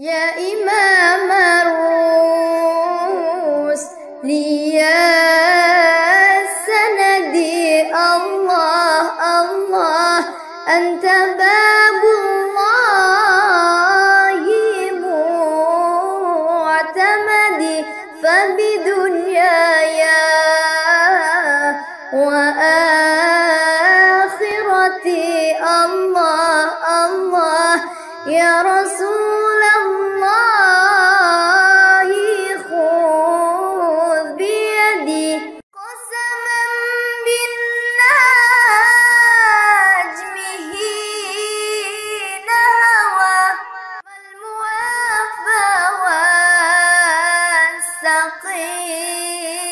يا إمام الرسل يا سندي الله الله أنت باب الله معتمدي فبدنياي وآخرتي الله الله يا رسول الرقيب